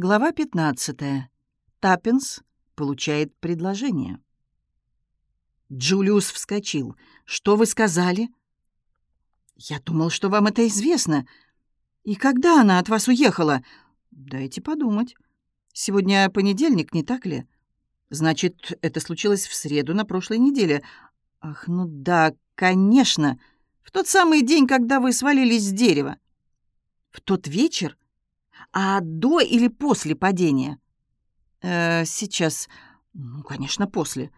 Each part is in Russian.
Глава 15. Таппинс получает предложение. Джулиус вскочил. «Что вы сказали?» «Я думал, что вам это известно. И когда она от вас уехала?» «Дайте подумать. Сегодня понедельник, не так ли?» «Значит, это случилось в среду на прошлой неделе. Ах, ну да, конечно. В тот самый день, когда вы свалились с дерева». «В тот вечер? А до или после падения?» «Э, «Сейчас. Ну, конечно, после».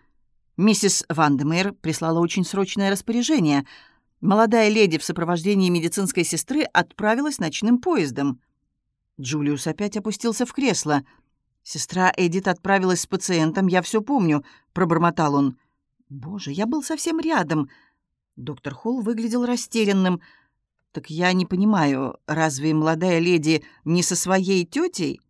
Миссис Вандемейр прислала очень срочное распоряжение. Молодая леди в сопровождении медицинской сестры отправилась ночным поездом. Джулиус опять опустился в кресло. «Сестра Эдит отправилась с пациентом, я все помню», — пробормотал он. «Боже, я был совсем рядом». Доктор Холл выглядел растерянным. «Так я не понимаю, разве молодая леди не со своей тетей?»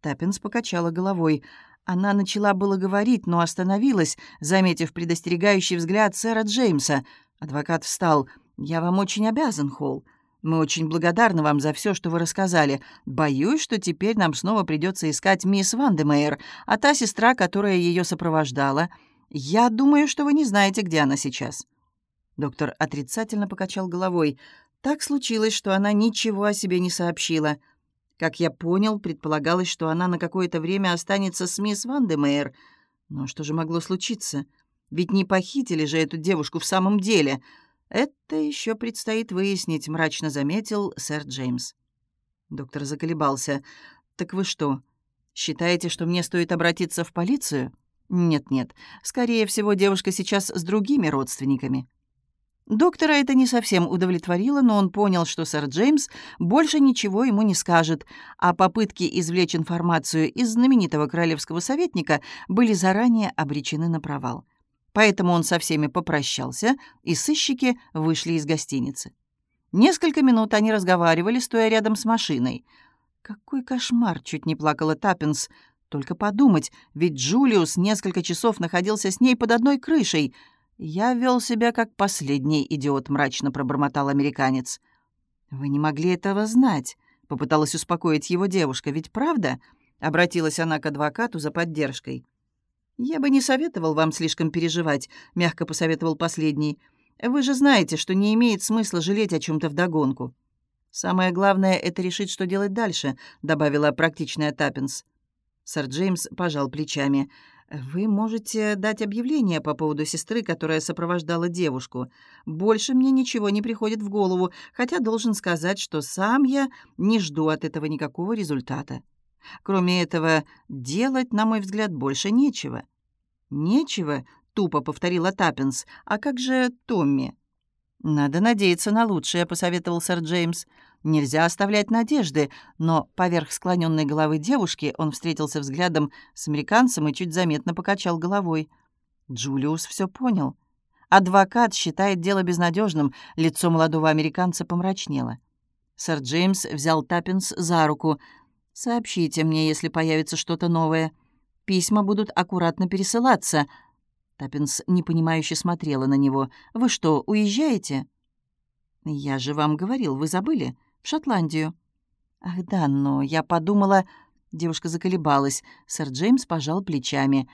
Таппинс покачала головой. Она начала было говорить, но остановилась, заметив предостерегающий взгляд сэра Джеймса. Адвокат встал. «Я вам очень обязан, Холл. Мы очень благодарны вам за все, что вы рассказали. Боюсь, что теперь нам снова придется искать мисс Вандемейр, а та сестра, которая ее сопровождала. Я думаю, что вы не знаете, где она сейчас». Доктор отрицательно покачал головой. Так случилось, что она ничего о себе не сообщила. Как я понял, предполагалось, что она на какое-то время останется с мисс Вандемейр. Но что же могло случиться? Ведь не похитили же эту девушку в самом деле. Это еще предстоит выяснить, мрачно заметил сэр Джеймс. Доктор заколебался. «Так вы что, считаете, что мне стоит обратиться в полицию?» «Нет-нет, скорее всего, девушка сейчас с другими родственниками». Доктора это не совсем удовлетворило, но он понял, что сэр Джеймс больше ничего ему не скажет, а попытки извлечь информацию из знаменитого королевского советника были заранее обречены на провал. Поэтому он со всеми попрощался, и сыщики вышли из гостиницы. Несколько минут они разговаривали, стоя рядом с машиной. «Какой кошмар!» — чуть не плакала Таппинс. «Только подумать, ведь Джулиус несколько часов находился с ней под одной крышей — «Я вел себя как последний идиот», — мрачно пробормотал американец. «Вы не могли этого знать», — попыталась успокоить его девушка. «Ведь правда?» — обратилась она к адвокату за поддержкой. «Я бы не советовал вам слишком переживать», — мягко посоветовал последний. «Вы же знаете, что не имеет смысла жалеть о чем то вдогонку». «Самое главное — это решить, что делать дальше», — добавила практичная Таппинс. Сэр Джеймс пожал плечами. «Вы можете дать объявление по поводу сестры, которая сопровождала девушку. Больше мне ничего не приходит в голову, хотя должен сказать, что сам я не жду от этого никакого результата. Кроме этого, делать, на мой взгляд, больше нечего». «Нечего?» — тупо повторила Таппинс. «А как же Томми?» «Надо надеяться на лучшее», — посоветовал сэр Джеймс. Нельзя оставлять надежды, но поверх склоненной головы девушки он встретился взглядом с американцем и чуть заметно покачал головой. Джулиус все понял. Адвокат считает дело безнадежным, лицо молодого американца помрачнело. Сэр Джеймс взял Таппинс за руку. «Сообщите мне, если появится что-то новое. Письма будут аккуратно пересылаться». Таппинс непонимающе смотрела на него. «Вы что, уезжаете?» «Я же вам говорил, вы забыли?» В Шотландию». «Ах да, но я подумала...» Девушка заколебалась. Сэр Джеймс пожал плечами.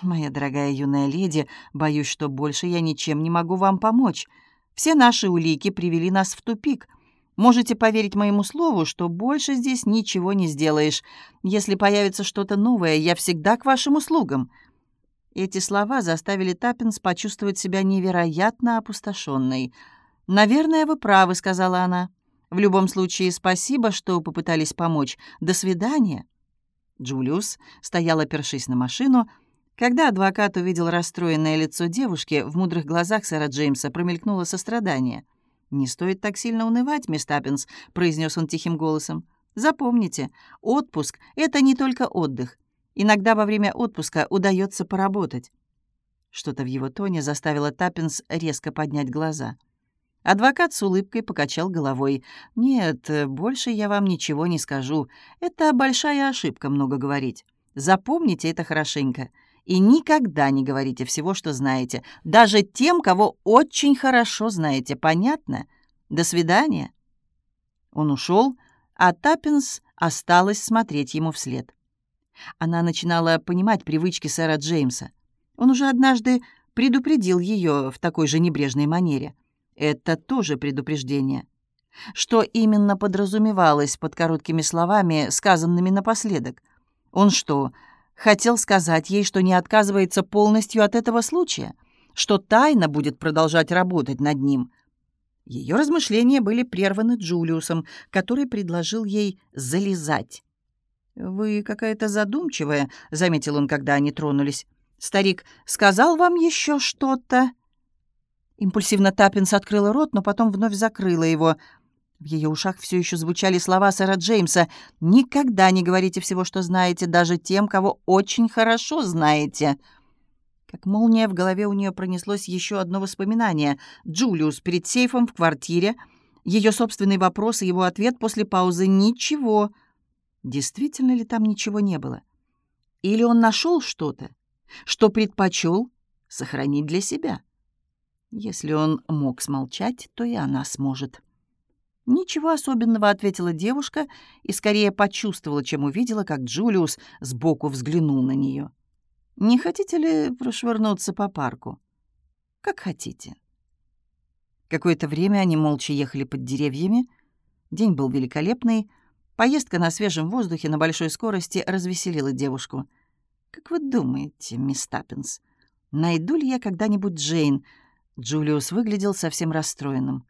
«Моя дорогая юная леди, боюсь, что больше я ничем не могу вам помочь. Все наши улики привели нас в тупик. Можете поверить моему слову, что больше здесь ничего не сделаешь. Если появится что-то новое, я всегда к вашим услугам». Эти слова заставили Таппинс почувствовать себя невероятно опустошенной. «Наверное, вы правы», — сказала она. В любом случае, спасибо, что попытались помочь. До свидания». Джулиус стоял, опершись на машину. Когда адвокат увидел расстроенное лицо девушки, в мудрых глазах сэра Джеймса промелькнуло сострадание. «Не стоит так сильно унывать, мисс Таппинс», — произнес он тихим голосом. «Запомните, отпуск — это не только отдых. Иногда во время отпуска удается поработать». Что-то в его тоне заставило Таппинс резко поднять глаза. Адвокат с улыбкой покачал головой. «Нет, больше я вам ничего не скажу. Это большая ошибка много говорить. Запомните это хорошенько. И никогда не говорите всего, что знаете. Даже тем, кого очень хорошо знаете. Понятно? До свидания». Он ушел, а Таппинс осталась смотреть ему вслед. Она начинала понимать привычки сэра Джеймса. Он уже однажды предупредил ее в такой же небрежной манере. Это тоже предупреждение. Что именно подразумевалось под короткими словами, сказанными напоследок? Он что, хотел сказать ей, что не отказывается полностью от этого случая? Что тайна будет продолжать работать над ним? Ее размышления были прерваны Джулиусом, который предложил ей залезать. «Вы какая-то задумчивая», — заметил он, когда они тронулись. «Старик сказал вам еще что-то?» Импульсивно Таппинс открыла рот, но потом вновь закрыла его. В ее ушах все еще звучали слова сэра Джеймса «Никогда не говорите всего, что знаете, даже тем, кого очень хорошо знаете». Как молния в голове у нее пронеслось еще одно воспоминание. Джулиус перед сейфом в квартире. Ее собственный вопрос и его ответ после паузы «Ничего». Действительно ли там ничего не было? Или он нашел что-то, что предпочел сохранить для себя? Если он мог смолчать, то и она сможет. «Ничего особенного», — ответила девушка и скорее почувствовала, чем увидела, как Джулиус сбоку взглянул на нее. «Не хотите ли прошвырнуться по парку?» «Как хотите». Какое-то время они молча ехали под деревьями. День был великолепный — Поездка на свежем воздухе на большой скорости развеселила девушку. «Как вы думаете, мисс Таппинс, найду ли я когда-нибудь Джейн?» Джулиус выглядел совсем расстроенным.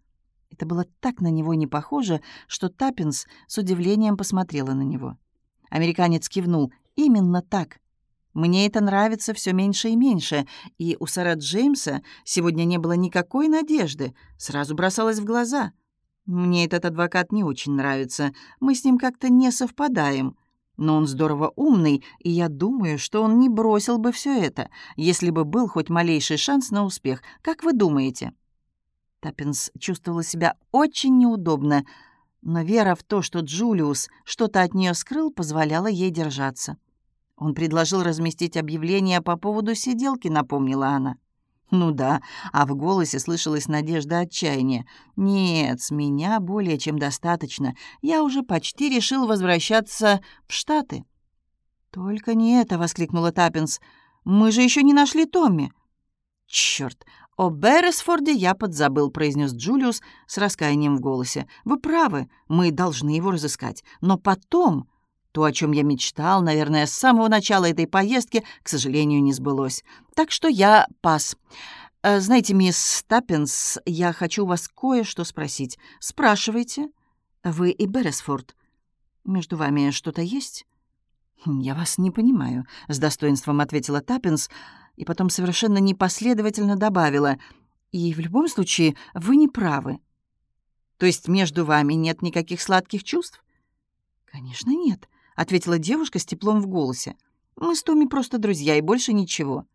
Это было так на него не похоже, что Таппинс с удивлением посмотрела на него. Американец кивнул. «Именно так. Мне это нравится все меньше и меньше, и у Сара Джеймса сегодня не было никакой надежды, сразу бросалось в глаза. Мне этот адвокат не очень нравится. Мы с ним как-то не совпадаем. Но он здорово умный, и я думаю, что он не бросил бы все это, если бы был хоть малейший шанс на успех. Как вы думаете?» Таппинс чувствовала себя очень неудобно, но вера в то, что Джулиус что-то от нее скрыл, позволяла ей держаться. Он предложил разместить объявление по поводу сиделки, напомнила она. Ну да, а в голосе слышалась надежда отчаяния. «Нет, с меня более чем достаточно. Я уже почти решил возвращаться в Штаты». «Только не это!» — воскликнула Таппинс. «Мы же еще не нашли Томми». «Чёрт! О Берресфорде я подзабыл», — произнес Джулиус с раскаянием в голосе. «Вы правы, мы должны его разыскать. Но потом...» То, о чем я мечтал, наверное, с самого начала этой поездки, к сожалению, не сбылось. Так что я пас. Э, знаете, мисс Таппинс, я хочу вас кое-что спросить. Спрашивайте. Вы и Берресфорд. Между вами что-то есть? Хм, «Я вас не понимаю», — с достоинством ответила Таппинс, и потом совершенно непоследовательно добавила. «И в любом случае вы не правы». «То есть между вами нет никаких сладких чувств?» «Конечно, нет. — ответила девушка с теплом в голосе. «Мы с Томи просто друзья и больше ничего».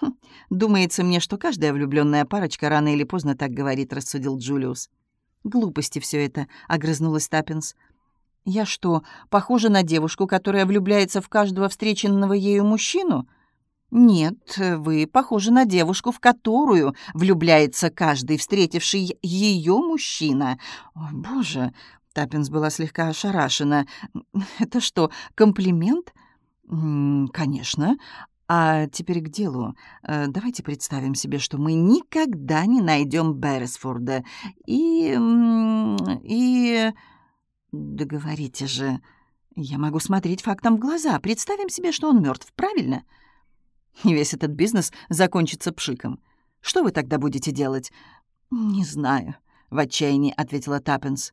«Хм, «Думается мне, что каждая влюбленная парочка рано или поздно так говорит», — рассудил Джулиус. «Глупости все это», — огрызнулась Таппинс. «Я что, похожа на девушку, которая влюбляется в каждого встреченного ею мужчину?» «Нет, вы похожи на девушку, в которую влюбляется каждый встретивший ее мужчина. О, боже, Таппинс была слегка ошарашена. «Это что, комплимент?» «Конечно. А теперь к делу. Э, давайте представим себе, что мы никогда не найдем Берресфорда. И... и... Договорите же. Я могу смотреть фактам в глаза. Представим себе, что он мертв, правильно? И весь этот бизнес закончится пшиком. Что вы тогда будете делать?» «Не знаю», — в отчаянии ответила Таппинс.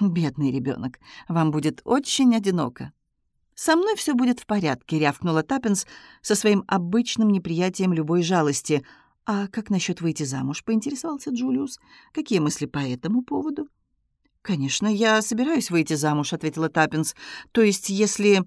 «Бедный ребенок, вам будет очень одиноко». «Со мной все будет в порядке», — рявкнула Таппинс со своим обычным неприятием любой жалости. «А как насчет выйти замуж?» — поинтересовался Джулиус. «Какие мысли по этому поводу?» «Конечно, я собираюсь выйти замуж», — ответила Таппинс. «То есть, если...»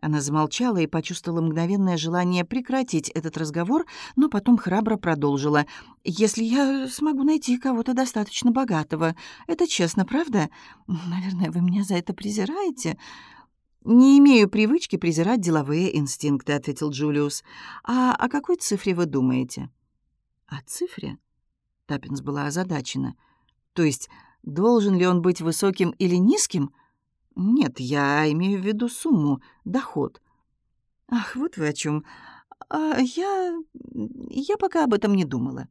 Она замолчала и почувствовала мгновенное желание прекратить этот разговор, но потом храбро продолжила. «Если я смогу найти кого-то достаточно богатого, это честно, правда? Наверное, вы меня за это презираете?» «Не имею привычки презирать деловые инстинкты», — ответил Джулиус. «А о какой цифре вы думаете?» «О цифре?» Таппинс была озадачена. «То есть, должен ли он быть высоким или низким?» Нет, я имею в виду сумму, доход. Ах, вот вы о чем. А я... я пока об этом не думала.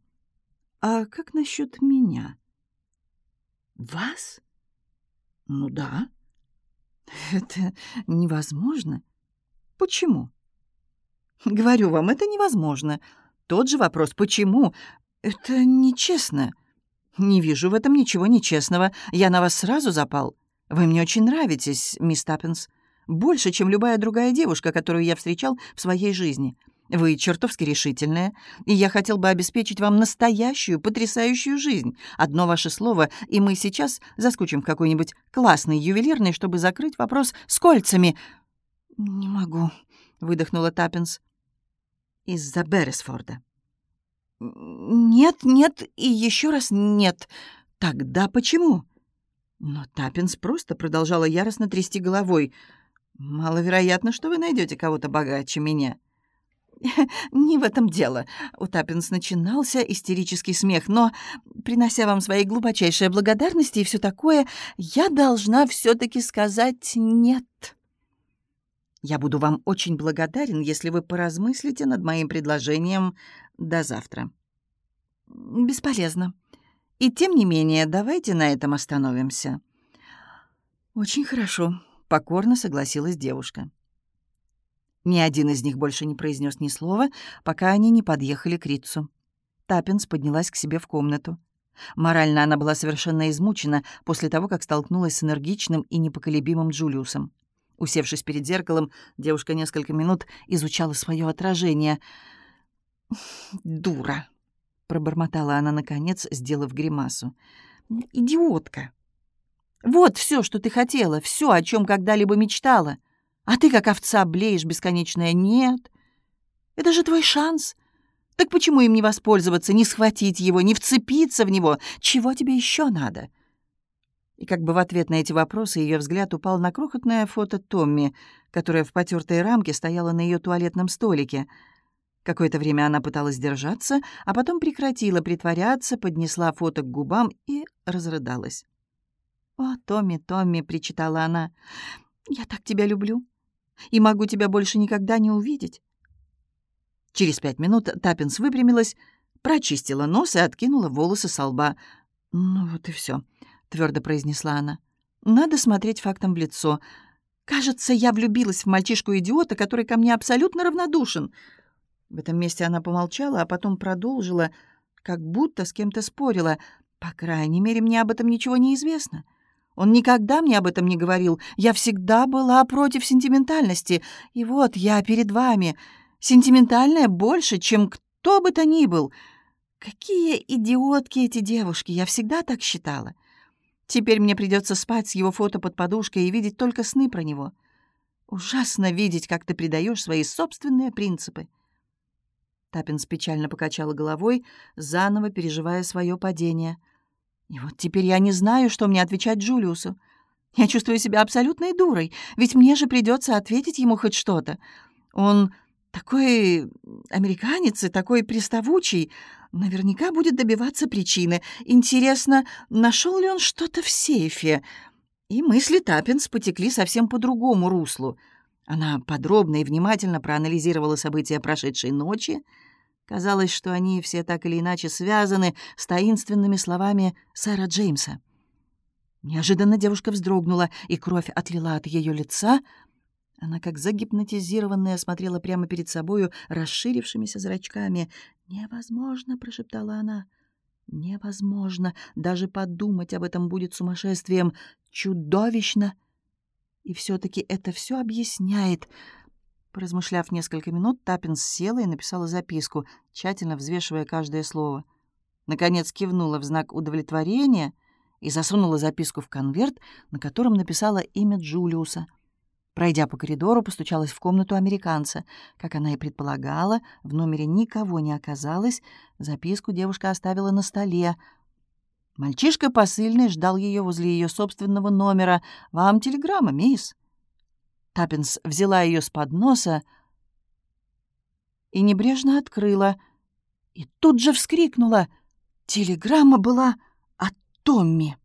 А как насчет меня? Вас? Ну да. Это невозможно. Почему? Говорю вам, это невозможно. Тот же вопрос «почему?» Это нечестно. Не вижу в этом ничего нечестного. Я на вас сразу запал. Вы мне очень нравитесь, мисс Таппинс. Больше, чем любая другая девушка, которую я встречал в своей жизни. Вы чертовски решительная, и я хотел бы обеспечить вам настоящую, потрясающую жизнь. Одно ваше слово, и мы сейчас заскучим в какой-нибудь классный ювелирный, чтобы закрыть вопрос с кольцами». «Не могу», — выдохнула Таппинс. «Из-за Берресфорда». «Нет, нет и еще раз нет. Тогда почему?» Но Таппинс просто продолжала яростно трясти головой. «Маловероятно, что вы найдете кого-то богаче меня». «Не в этом дело». У Таппинс начинался истерический смех, но, принося вам свои глубочайшие благодарности и все такое, я должна все таки сказать «нет». Я буду вам очень благодарен, если вы поразмыслите над моим предложением до завтра. Бесполезно. И тем не менее, давайте на этом остановимся. Очень хорошо, покорно согласилась девушка. Ни один из них больше не произнес ни слова, пока они не подъехали к Рицу. Таппинс поднялась к себе в комнату. Морально она была совершенно измучена после того, как столкнулась с энергичным и непоколебимым Джулиусом. Усевшись перед зеркалом, девушка несколько минут изучала свое отражение. «Дура!» — пробормотала она, наконец, сделав гримасу. «Идиотка! Вот все, что ты хотела, все, о чем когда-либо мечтала. А ты, как овца, блеешь бесконечное «нет». Это же твой шанс. Так почему им не воспользоваться, не схватить его, не вцепиться в него? Чего тебе еще надо?» И как бы в ответ на эти вопросы ее взгляд упал на крохотное фото Томми, которое в потертой рамке стояло на ее туалетном столике. Какое-то время она пыталась держаться, а потом прекратила притворяться, поднесла фото к губам и разрыдалась. «О, Томми, Томми!» — причитала она. «Я так тебя люблю и могу тебя больше никогда не увидеть». Через пять минут Таппинс выпрямилась, прочистила нос и откинула волосы со лба. «Ну вот и все твердо произнесла она. «Надо смотреть фактом в лицо. Кажется, я влюбилась в мальчишку-идиота, который ко мне абсолютно равнодушен». В этом месте она помолчала, а потом продолжила, как будто с кем-то спорила. «По крайней мере, мне об этом ничего не известно. Он никогда мне об этом не говорил. Я всегда была против сентиментальности. И вот я перед вами. Сентиментальная больше, чем кто бы то ни был. Какие идиотки эти девушки, я всегда так считала. Теперь мне придется спать с его фото под подушкой и видеть только сны про него. Ужасно видеть, как ты предаешь свои собственные принципы. Таппинс печально покачала головой, заново переживая свое падение. И вот теперь я не знаю, что мне отвечать Джулиусу. Я чувствую себя абсолютной дурой, ведь мне же придется ответить ему хоть что-то. Он такой американец и такой приставучий, наверняка будет добиваться причины. Интересно, нашел ли он что-то в сейфе? И мысли Таппинс потекли совсем по другому руслу. Она подробно и внимательно проанализировала события прошедшей ночи. Казалось, что они все так или иначе связаны с таинственными словами сэра Джеймса. Неожиданно девушка вздрогнула, и кровь отлила от ее лица — она, как загипнотизированная, смотрела прямо перед собою расширившимися зрачками. «Невозможно!» — прошептала она. «Невозможно! Даже подумать об этом будет сумасшествием! Чудовищно!» И все таки это все объясняет. Поразмышляв несколько минут, Таппинс села и написала записку, тщательно взвешивая каждое слово. Наконец кивнула в знак удовлетворения и засунула записку в конверт, на котором написала имя Джулиуса — Пройдя по коридору, постучалась в комнату американца. Как она и предполагала, в номере никого не оказалось. Записку девушка оставила на столе. Мальчишка посыльный ждал ее возле ее собственного номера. «Вам телеграмма, мисс?» Таппинс взяла ее с подноса и небрежно открыла. И тут же вскрикнула. Телеграмма была от Томми.